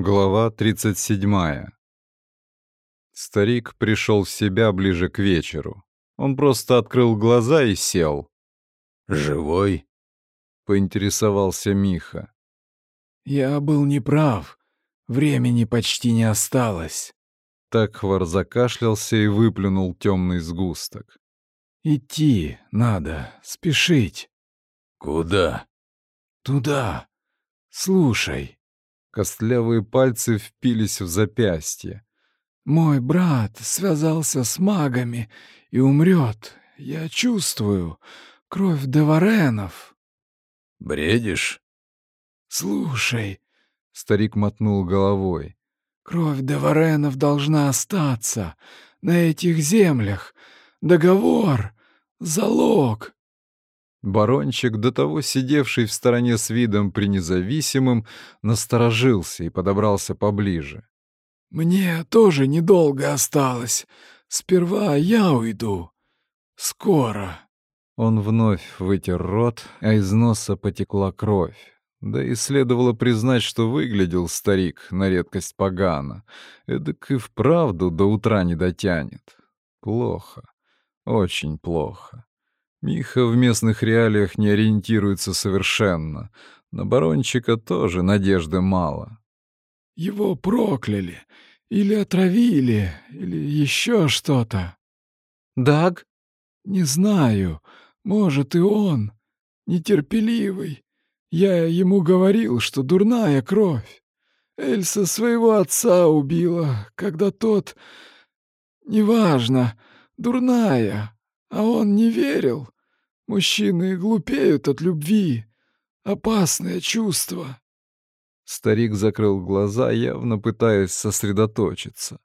Глава 37. Старик пришел в себя ближе к вечеру. Он просто открыл глаза и сел. «Живой?» — поинтересовался Миха. «Я был неправ. Времени почти не осталось». Такхвар закашлялся и выплюнул темный сгусток. «Идти надо, спешить». «Куда?» «Туда. Слушай». Костлявые пальцы впились в запястье. «Мой брат связался с магами и умрет. Я чувствую кровь Деваренов». «Бредишь?» «Слушай», — старик мотнул головой, — «кровь Деваренов должна остаться на этих землях. Договор, залог». Барончик, до того сидевший в стороне с видом пренезависимым, насторожился и подобрался поближе. «Мне тоже недолго осталось. Сперва я уйду. Скоро». Он вновь вытер рот, а из носа потекла кровь. Да и следовало признать, что выглядел старик на редкость погано. Эдак и вправду до утра не дотянет. Плохо. Очень плохо. Миха в местных реалиях не ориентируется совершенно. На барончика тоже надежды мало. «Его прокляли, или отравили, или еще что-то». «Даг?» «Не знаю. Может, и он. Нетерпеливый. Я ему говорил, что дурная кровь. Эльса своего отца убила, когда тот... Неважно, дурная, а он не верил. Мужчины глупеют от любви. Опасное чувство. Старик закрыл глаза, явно пытаясь сосредоточиться.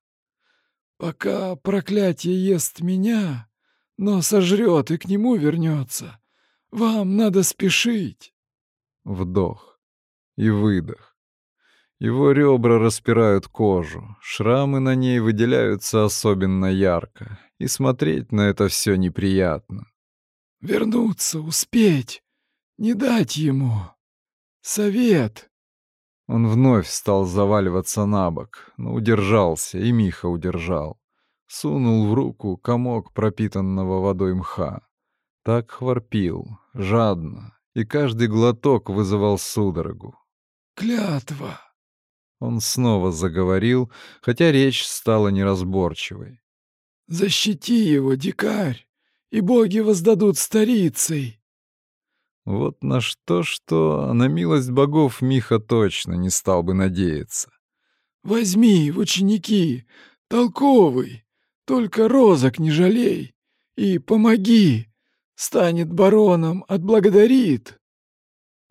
«Пока проклятие ест меня, но сожрет и к нему вернется. Вам надо спешить». Вдох и выдох. Его ребра распирают кожу, шрамы на ней выделяются особенно ярко, и смотреть на это все неприятно. «Вернуться, успеть, не дать ему. Совет!» Он вновь стал заваливаться на бок, но удержался, и Миха удержал. Сунул в руку комок пропитанного водой мха. Так хворпил, жадно, и каждый глоток вызывал судорогу. «Клятва!» Он снова заговорил, хотя речь стала неразборчивой. «Защити его, дикарь, и боги воздадут старицей!» Вот на что-что, на милость богов Миха точно не стал бы надеяться. «Возьми в ученики, толковый, только розок не жалей, и помоги, станет бароном, отблагодарит».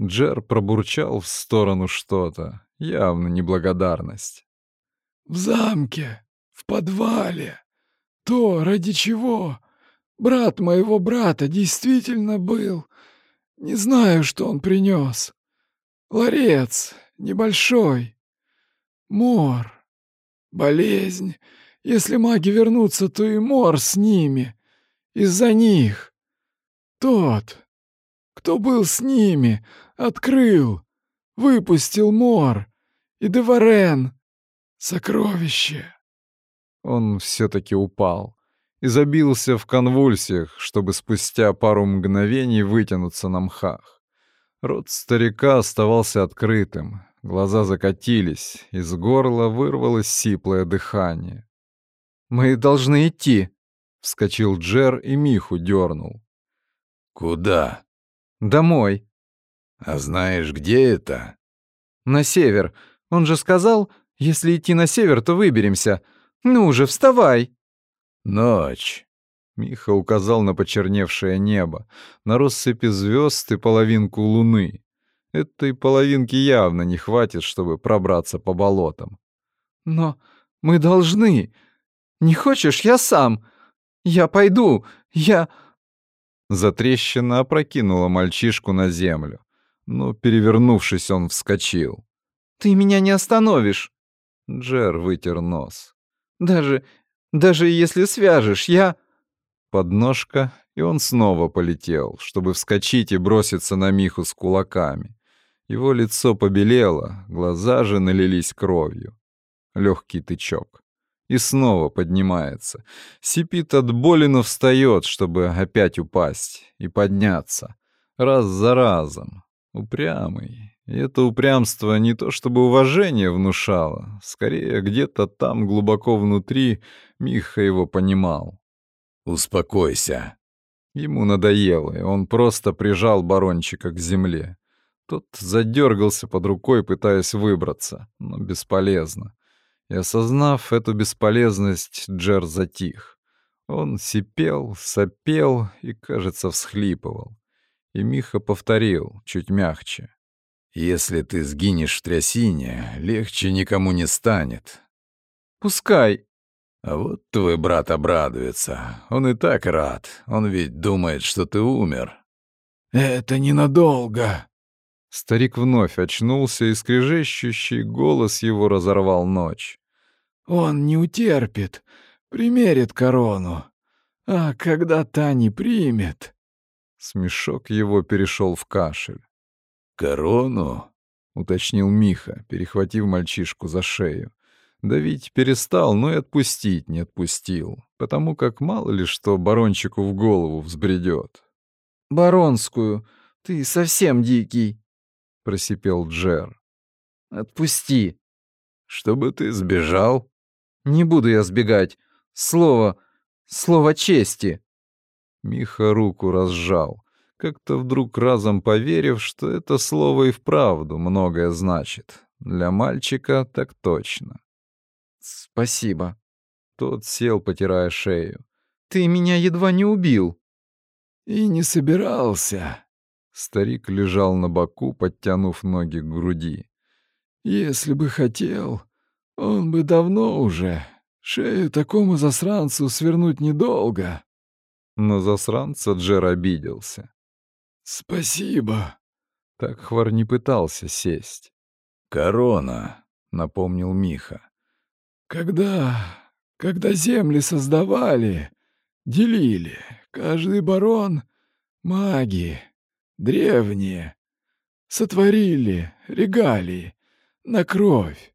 Джер пробурчал в сторону что-то, явно неблагодарность. «В замке, в подвале, то, ради чего брат моего брата действительно был не знаю, что он принес. Ларец небольшой. Мор. Болезнь. Если маги вернутся, то и мор с ними. Из-за них. Тот, кто был с ними, открыл, выпустил мор. И Деварен. Сокровище. Он все-таки упал и забился в конвульсиях, чтобы спустя пару мгновений вытянуться на мхах. Рот старика оставался открытым, глаза закатились, из горла вырвалось сиплое дыхание. «Мы должны идти», — вскочил Джер и Миху дернул. «Куда?» «Домой». «А знаешь, где это?» «На север. Он же сказал, если идти на север, то выберемся. Ну же, вставай!» Ночь. Миха указал на почерневшее небо, на россыпи звезд и половинку луны. Этой половинки явно не хватит, чтобы пробраться по болотам. «Но мы должны. Не хочешь, я сам. Я пойду. Я...» Затрещина опрокинула мальчишку на землю, но, перевернувшись, он вскочил. «Ты меня не остановишь!» Джер вытер нос. «Даже даже если свяжешь, я...» Подножка, и он снова полетел, чтобы вскочить и броситься на Миху с кулаками. Его лицо побелело, глаза же налились кровью. Легкий тычок. И снова поднимается. Сипит от боли, но встает, чтобы опять упасть и подняться. Раз за разом. Упрямый. Это упрямство не то чтобы уважение внушало. Скорее, где-то там, глубоко внутри, Миха его понимал. «Успокойся». Ему надоело, и он просто прижал барончика к земле. Тот задергался под рукой, пытаясь выбраться, но бесполезно. И осознав эту бесполезность, Джер затих. Он сипел, сопел и, кажется, всхлипывал. И Миха повторил, чуть мягче. «Если ты сгинешь в трясине, легче никому не станет». «Пускай». «А вот твой брат обрадуется. Он и так рад. Он ведь думает, что ты умер». «Это ненадолго», Старик вновь очнулся, и скрежещущий голос его разорвал ночь. «Он не утерпит, примерит корону. А когда та не примет...» Смешок его перешел в кашель. «Корону?» — уточнил Миха, перехватив мальчишку за шею. Давить перестал, но и отпустить не отпустил, потому как мало ли что барончику в голову взбредет. «Баронскую, ты совсем дикий», — просипел Джер. «Отпусти». «Чтобы ты сбежал?» «Не буду я сбегать. Слово... слово чести». Миха руку разжал, как-то вдруг разом поверив, что это слово и вправду многое значит. Для мальчика так точно. «Спасибо». Тот сел, потирая шею. «Ты меня едва не убил». «И не собирался», Старик лежал на боку, подтянув ноги к груди. «Если бы хотел, он бы давно уже. Шею такому засранцу свернуть недолго». На засранца Джер обиделся. «Спасибо». Так Хвар не пытался сесть. «Корона», — напомнил Миха. «Когда... когда земли создавали, делили, каждый барон — маги, древние, сотворили регалии на кровь,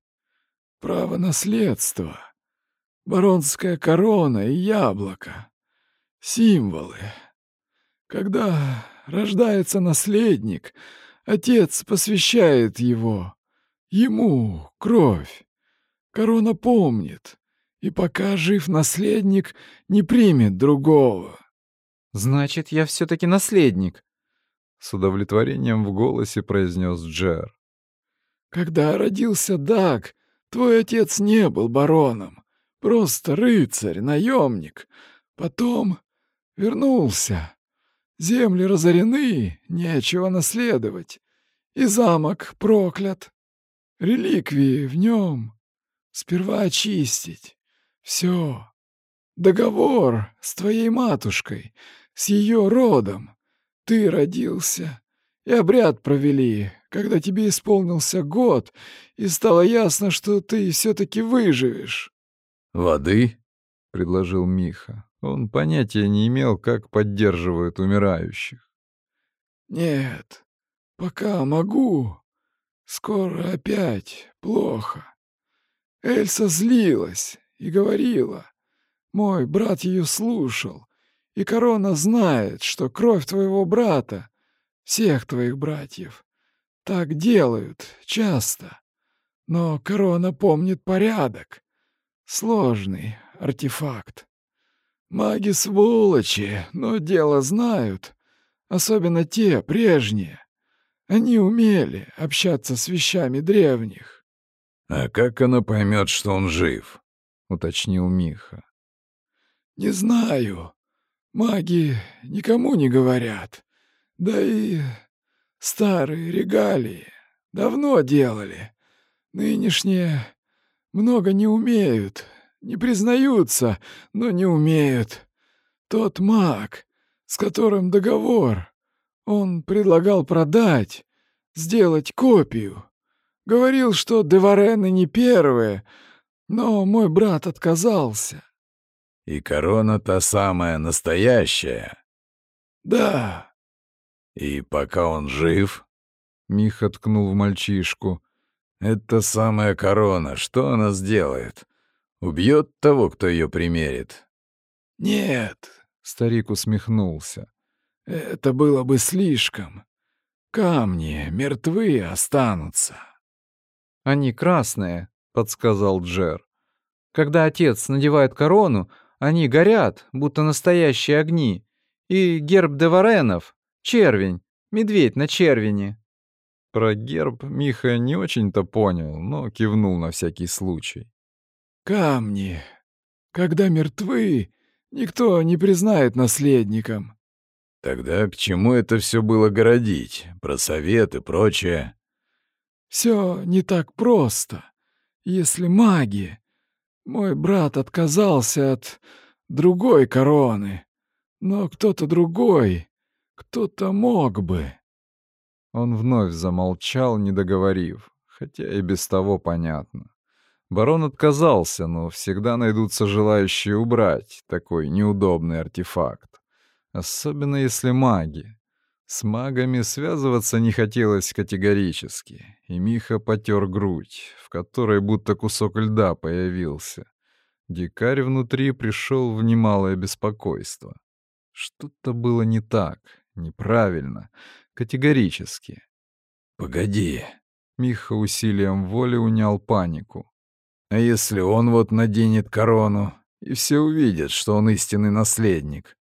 право наследства, баронская корона и яблоко, символы. Когда рождается наследник, отец посвящает его, ему кровь. Корона помнит, и пока жив наследник, не примет другого. «Значит, я все-таки наследник», с удовлетворением в голосе произнес Джер. «Когда родился Даг, твой отец не был бароном, просто рыцарь, наемник. Потом вернулся. Земли разорены, нечего наследовать. И замок проклят. Реликвии в нем. Сперва очистить. Все. Договор с твоей матушкой, с ее родом. Ты родился, и обряд провели, когда тебе исполнился год, и стало ясно, что ты все-таки выживешь». «Воды?» — предложил Миха. Он понятия не имел, как поддерживают умирающих. «Нет, пока могу. Скоро опять плохо. Эльса злилась и говорила. Мой брат ее слушал. И корона знает, что кровь твоего брата, всех твоих братьев, так делают часто. Но корона помнит порядок. Сложный артефакт. Маги сволочи, но дело знают. Особенно те, прежние. Они умели общаться с вещами древних. — А как она поймет, что он жив? — уточнил Миха. — Не знаю. Маги никому не говорят. Да и старые регалии давно делали. Нынешние много не умеют, не признаются, но не умеют. Тот маг, с которым договор, он предлагал продать, сделать копию. Говорил, что Деварены не первые, но мой брат отказался. И корона та самая настоящая. Да. И пока он жив? Миха ткнул в мальчишку. «Это самая корона. Что она сделает? Убьет того, кто ее примерит?» «Нет», — старик усмехнулся. «Это было бы слишком. Камни мертвые останутся». «Они красные», — подсказал Джер. «Когда отец надевает корону, они горят, будто настоящие огни. И герб Деваренов — червень, медведь на червине». Про герб Миха не очень-то понял, но кивнул на всякий случай. «Камни. Когда мертвы, никто не признает наследником». «Тогда к чему это все было городить? Про совет и прочее?» «Все не так просто. Если маги... Мой брат отказался от другой короны, но кто-то другой, кто-то мог бы...» Он вновь замолчал, не договорив, хотя и без того понятно. Барон отказался, но всегда найдутся желающие убрать такой неудобный артефакт. Особенно если маги. С магами связываться не хотелось категорически, и Миха потер грудь, в которой будто кусок льда появился. Дикарь внутри пришел в немалое беспокойство. Что-то было не так, неправильно, Категорически. «Погоди». Миха усилием воли унял панику. «А если он вот наденет корону, и все увидят, что он истинный наследник?»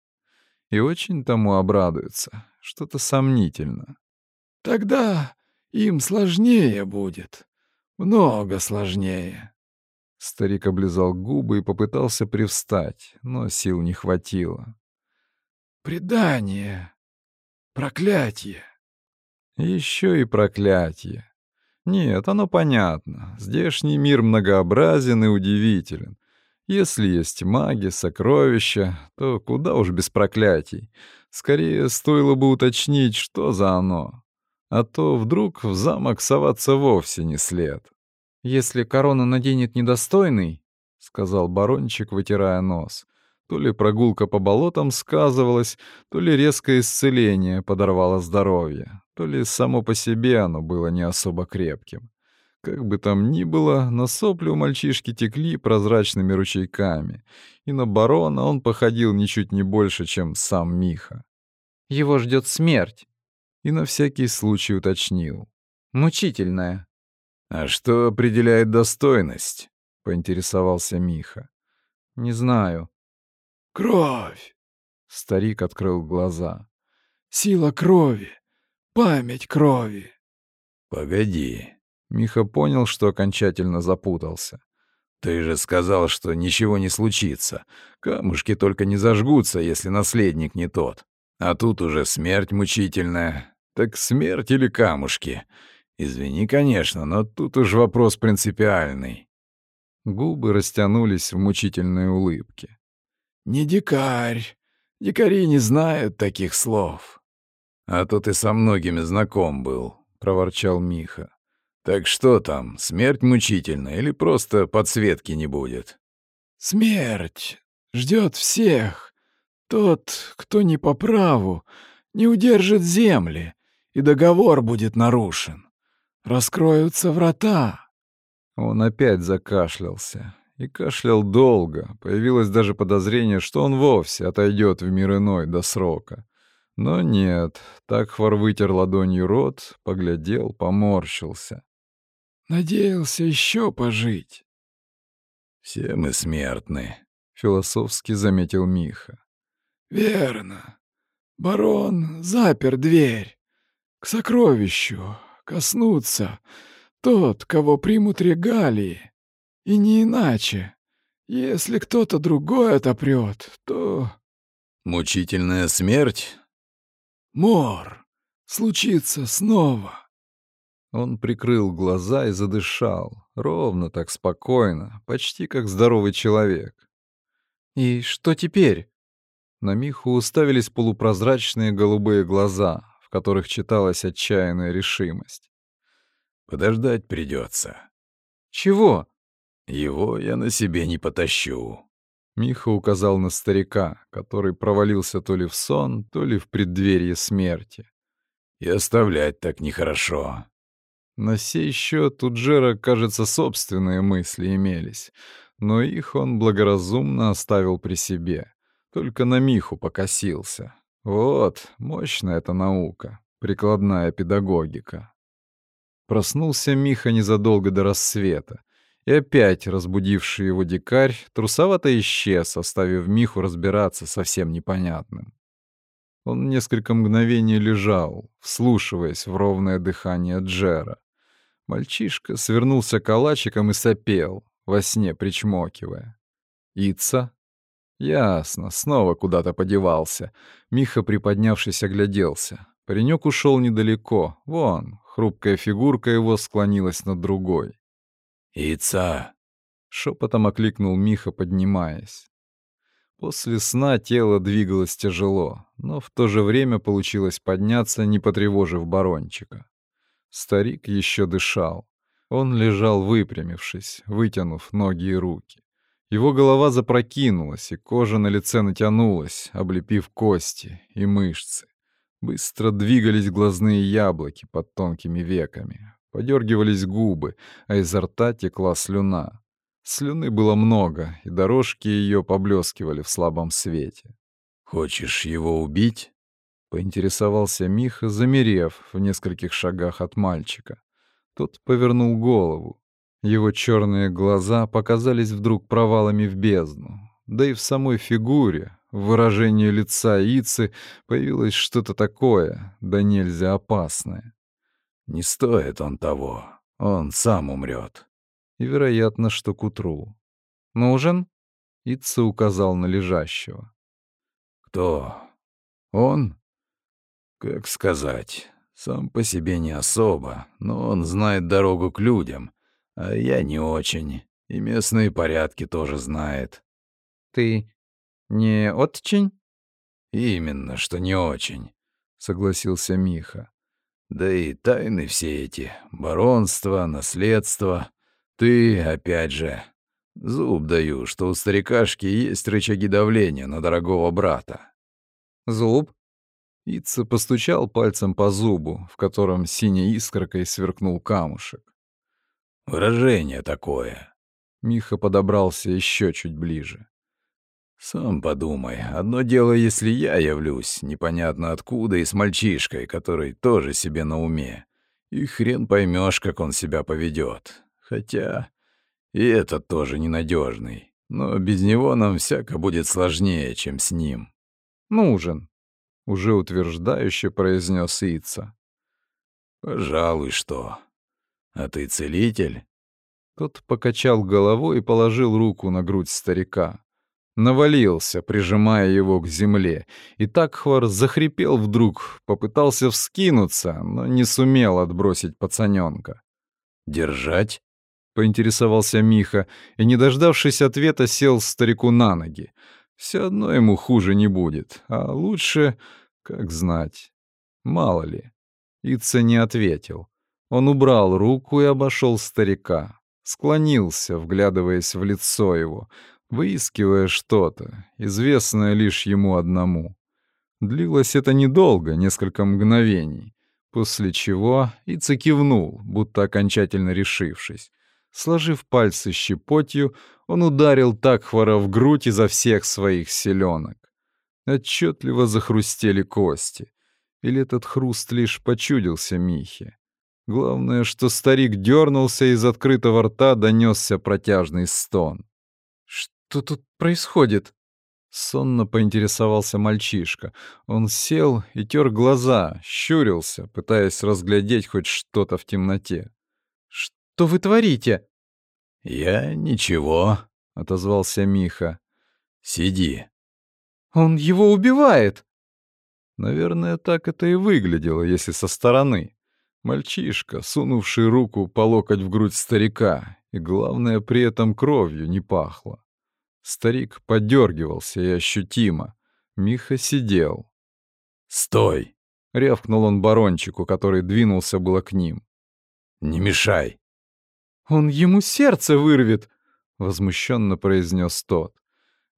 И очень тому обрадуется. Что-то сомнительно. «Тогда им сложнее будет. Много сложнее». Старик облизал губы и попытался привстать, но сил не хватило. «Предание Проклятие. Еще и проклятие. Нет, оно понятно. Здешний мир многообразен и удивителен. Если есть маги, сокровища, то куда уж без проклятий. Скорее, стоило бы уточнить, что за оно. А то вдруг в замок соваться вовсе не след. «Если корону наденет недостойный», — сказал барончик, вытирая нос, то ли прогулка по болотам сказывалась, то ли резкое исцеление подорвало здоровье, то ли само по себе оно было не особо крепким. Как бы там ни было, на сопли у мальчишки текли прозрачными ручейками, и на барона он походил ничуть не больше, чем сам Миха. «Его ждет смерть», и на всякий случай уточнил. «Мучительная». «А что определяет достойность?» — поинтересовался Миха. «Не знаю», Кровь. Старик открыл глаза. Сила крови. Память крови. Погоди. Миха понял, что окончательно запутался. Ты же сказал, что ничего не случится. Камушки только не зажгутся, если наследник не тот. А тут уже смерть мучительная. Так смерть или камушки? Извини, конечно, но тут уж вопрос принципиальный. Губы растянулись в мучительной улыбке. «Не дикарь. Дикари не знают таких слов». «А то ты со многими знаком был», — проворчал Миха. «Так что там, смерть мучительная или просто подсветки не будет?» «Смерть ждет всех. Тот, кто не по праву, не удержит земли, и договор будет нарушен. Раскроются врата». Он опять закашлялся и кашлял долго. Появилось даже подозрение, что он вовсе отойдет в мир иной до срока. Но нет, Такхвар вытер ладонью рот, поглядел, поморщился. «Надеялся еще пожить». «Все мы смертны», — философски заметил Миха. «Верно. Барон запер дверь. К сокровищу коснуться тот, кого примут регалии. И не иначе. Если кто-то другой отопрет, то... Мучительная смерть? Мор. Случится снова. Он прикрыл глаза и задышал, ровно так спокойно, почти как здоровый человек. «И что теперь?» На Миху уставились полупрозрачные голубые глаза, в которых читалась отчаянная решимость. «Подождать придется. «Чего?» Его я на себе не потащу. Миха указал на старика, который провалился то ли в сон, то ли в преддверии смерти. И оставлять так нехорошо. На сей счет у Джера, кажется, собственные мысли имелись, но их он благоразумно оставил при себе. Только на Миху покосился. Вот, мощная эта наука, прикладная педагогика. Проснулся Миха незадолго до рассвета, и опять разбудивший его дикарь трусовато исчез, оставив Миху разбираться со всем непонятным. Он несколько мгновений лежал, вслушиваясь в ровное дыхание Джера. Мальчишка свернулся калачиком и сопел, во сне причмокивая. Ица? Ясно, снова куда-то подевался. Миха, приподнявшись, огляделся. Паренек ушел недалеко. Вон, хрупкая фигурка его склонилась над другой. «Ица!» — шепотом окликнул Миха, поднимаясь. После сна тело двигалось тяжело, но в то же время получилось подняться, не потревожив барончика. Старик еще дышал. Он лежал выпрямившись, вытянув ноги и руки. Его голова запрокинулась, и кожа на лице натянулась, облепив кости и мышцы. Быстро двигались глазные яблоки под тонкими веками. Подергивались губы, а изо рта текла слюна. Слюны было много, и дорожки ее поблескивали в слабом свете. «Хочешь его убить?» — поинтересовался Миха, замерев в нескольких шагах от мальчика. Тот повернул голову. Его черные глаза показались вдруг провалами в бездну. Да и в самой фигуре, в выражении лица Ицы появилось что-то такое, да нельзя опасное. «Не стоит он того. Он сам умрет. И, вероятно, что к утру. «Нужен?» — Ица указал на лежащего. «Кто? Он?» «Как сказать?» Сам по себе не особо, но он знает дорогу к людям, а я не очень, и местные порядки тоже знает. Ты не очень? Именно, что не очень, согласился Миха. Да и тайны все эти, баронство, наследство. Ты, опять же, зуб даю, что у старикашки есть рычаги давления на дорогого брата. Зуб? Ица постучал пальцем по зубу, в котором синей искоркой сверкнул камушек. «Выражение такое». Миха подобрался еще чуть ближе. «Сам подумай, одно дело, если я явлюсь, непонятно откуда, и с мальчишкой, который тоже себе на уме. И хрен поймешь, как он себя поведет. Хотя и этот тоже ненадежный. Но без него нам всяко будет сложнее, чем с ним». «Нужен», — уже утверждающе произнес Ица. «Пожалуй, что. А ты целитель?» Тот покачал головой и положил руку на грудь старика. Навалился, прижимая его к земле, и Такхвар захрипел вдруг, попытался вскинуться, но не сумел отбросить пацаненка. «Держать?» — поинтересовался Миха, и, не дождавшись ответа, сел старику на ноги. Все одно ему хуже не будет, а лучше, как знать. Мало ли. Ица не ответил. Он убрал руку и обошел старика. Склонился, вглядываясь в лицо его, выискивая что-то, известное лишь ему одному. Длилось это недолго, несколько мгновений, после чего Ица кивнул, будто окончательно решившись. Сложив пальцы щепотью, он ударил Такхвара в грудь изо всех своих селенок. Отчетливо захрустели кости. Или этот хруст лишь почудился Михе. Главное, что старик дернулся, из открытого рта донесся протяжный стон. «Что тут происходит?» Сонно поинтересовался мальчишка. Он сел и тер глаза, щурился, пытаясь разглядеть хоть что-то в темноте что вы творите?» «Я ничего», — отозвался Миха. «Сиди». «Он его убивает!» Наверное, так это и выглядело, если со стороны. Мальчишка, сунувший руку по локоть в грудь старика, и, главное, при этом кровью не пахло. Старик подергивался и ощутимо. Миха сидел. «Стой!» — рявкнул он барончику, который двинулся было к ним. «Не мешай!» «Он ему сердце вырвет!» — возмущенно произнес тот.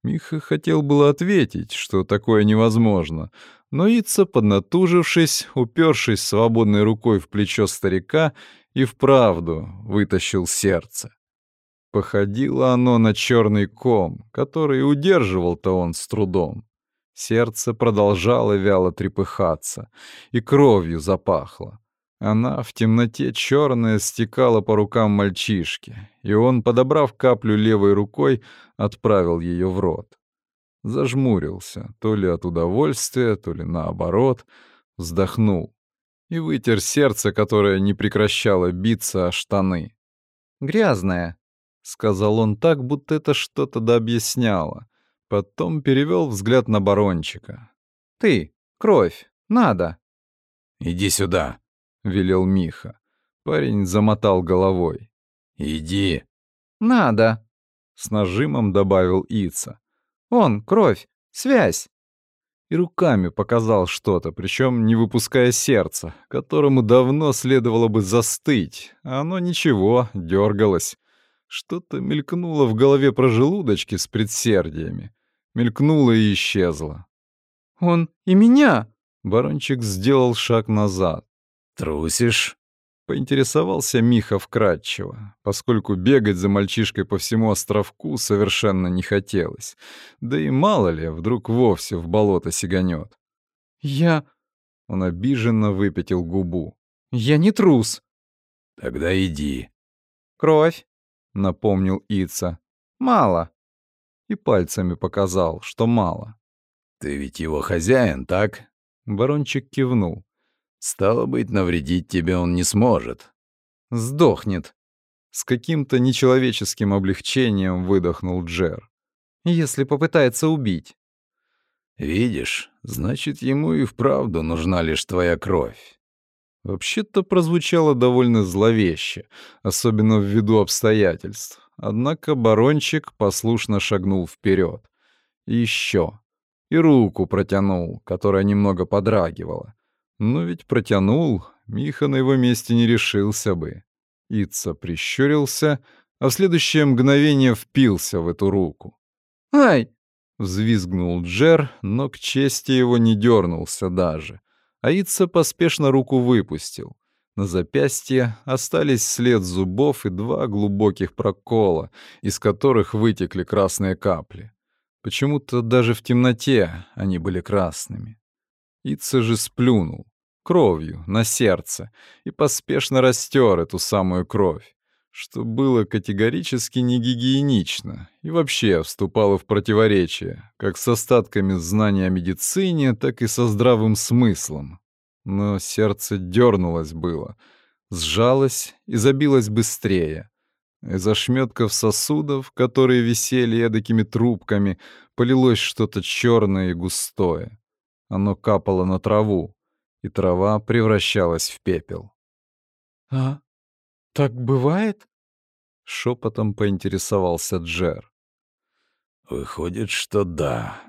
Миха хотел было ответить, что такое невозможно, но Ица, поднатужившись, упершись свободной рукой в плечо старика, и вправду вытащил сердце. Походило оно на черный ком, который удерживал-то он с трудом. Сердце продолжало вяло трепыхаться, и кровью запахло. Она в темноте черная стекала по рукам мальчишки, и он, подобрав каплю левой рукой, отправил ее в рот. Зажмурился, то ли от удовольствия, то ли наоборот, вздохнул и вытер сердце, которое не прекращало биться о штаны. «Грязное», — сказал он так, будто это что-то дообъясняло. Потом перевел взгляд на барончика. «Ты, кровь, надо». «Иди сюда», — велел Миха. Парень замотал головой. «Иди». «Надо», — с нажимом добавил Ица. «Он, кровь, связь». И руками показал что-то, причем не выпуская сердца, которому давно следовало бы застыть, оно ничего, дергалось. Что-то мелькнуло в голове про желудочки с предсердиями. Мелькнуло и исчезло. «Он и меня!» Барончик сделал шаг назад. «Трусишь?» — поинтересовался Миха вкратчиво, поскольку бегать за мальчишкой по всему островку совершенно не хотелось. Да и мало ли, вдруг вовсе в болото сиганет. «Я...» — он обиженно выпятил губу. «Я не трус!» «Тогда иди». «Кровь!» — напомнил Ица. «Мало!» И пальцами показал, что мало. «Ты ведь его хозяин, так?» Барончик кивнул. Стало быть, навредить тебе он не сможет. Сдохнет. С каким-то нечеловеческим облегчением выдохнул Джер. Если попытается убить. Видишь, значит, ему и вправду нужна лишь твоя кровь. Вообще-то прозвучало довольно зловеще, особенно ввиду обстоятельств. Однако барончик послушно шагнул вперед. Еще. И руку протянул, которая немного подрагивала. Но ведь протянул, Миха на его месте не решился бы. Ица прищурился, а в следующее мгновение впился в эту руку. «Ай!» — взвизгнул Джер, но к чести его не дернулся даже. А Ица поспешно руку выпустил. На запястье остались след зубов и два глубоких прокола, из которых вытекли красные капли. Почему-то даже в темноте они были красными. Ица же сплюнул кровью на сердце и поспешно растер эту самую кровь, что было категорически не гигиенично и вообще вступало в противоречие как с остатками знаний о медицине, так и со здравым смыслом. Но сердце дернулось было, сжалось и забилось быстрее. Из ошметков сосудов, которые висели эдакими трубками, полилось что-то черное и густое. Оно капало на траву, и трава превращалась в пепел. «А так бывает?» — шепотом поинтересовался Джер. «Выходит, что да».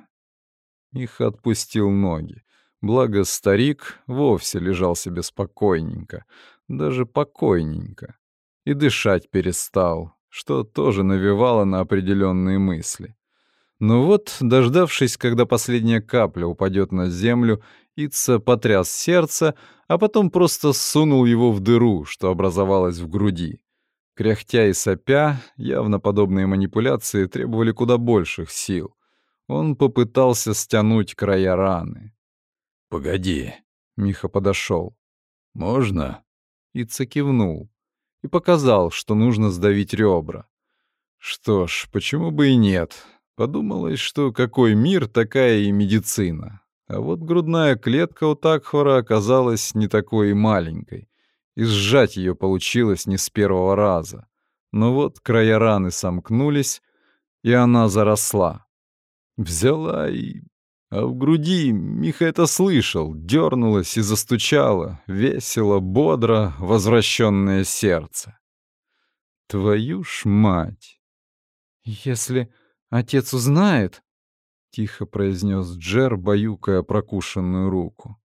Их отпустил ноги. Благо старик вовсе лежал себе спокойненько, даже покойненько. И дышать перестал, что тоже навевало на определенные мысли. Но вот, дождавшись, когда последняя капля упадет на землю, Ица потряс сердце, а потом просто сунул его в дыру, что образовалась в груди. Кряхтя и сопя, явно подобные манипуляции требовали куда больших сил. Он попытался стянуть края раны. «Погоди», — Миха подошел. «Можно?» Ица кивнул и показал, что нужно сдавить ребра. Что ж, почему бы и нет? Подумалось, что какой мир, такая и медицина. А вот грудная клетка у Такхора оказалась не такой и маленькой, и сжать ее получилось не с первого раза. Но вот края раны сомкнулись, и она заросла. Взяла и... А в груди Миха это слышал, дернулось и застучало, весело, бодро, возвращенное сердце. Твою ж мать! Если отец узнает, — тихо произнес Джер, баюкая прокушенную руку.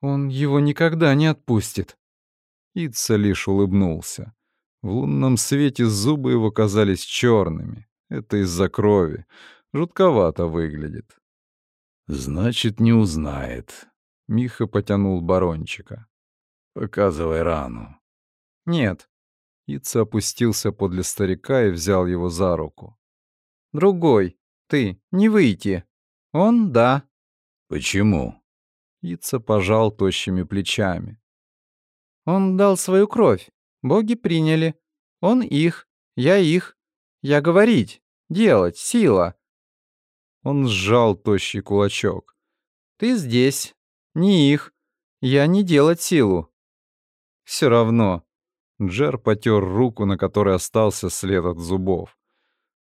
«Он его никогда не отпустит». Итса лишь улыбнулся. В лунном свете зубы его казались черными. Это из-за крови. Жутковато выглядит. Значит, не узнает. Миха потянул барончика. Показывай рану. Нет. Ица опустился подле старика и взял его за руку. Другой. Ты. Не выйти. Он — да. Почему? Ица пожал тощими плечами. Он дал свою кровь. Боги приняли. Он их. Я их. Я говорить. Делать. Сила. Он сжал тощий кулачок. Ты здесь. Не их. Я не делать силу. Все равно. Джер потер руку, на которой остался след от зубов.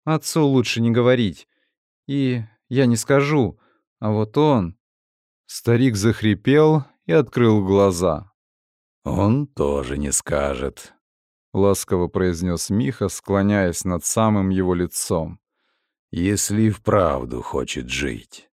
Отцу лучше не говорить. И я не скажу. А вот он... Старик захрипел и открыл глаза. «Он тоже не скажет», — ласково произнес Миха, склоняясь над самым его лицом. «Если и вправду хочет жить».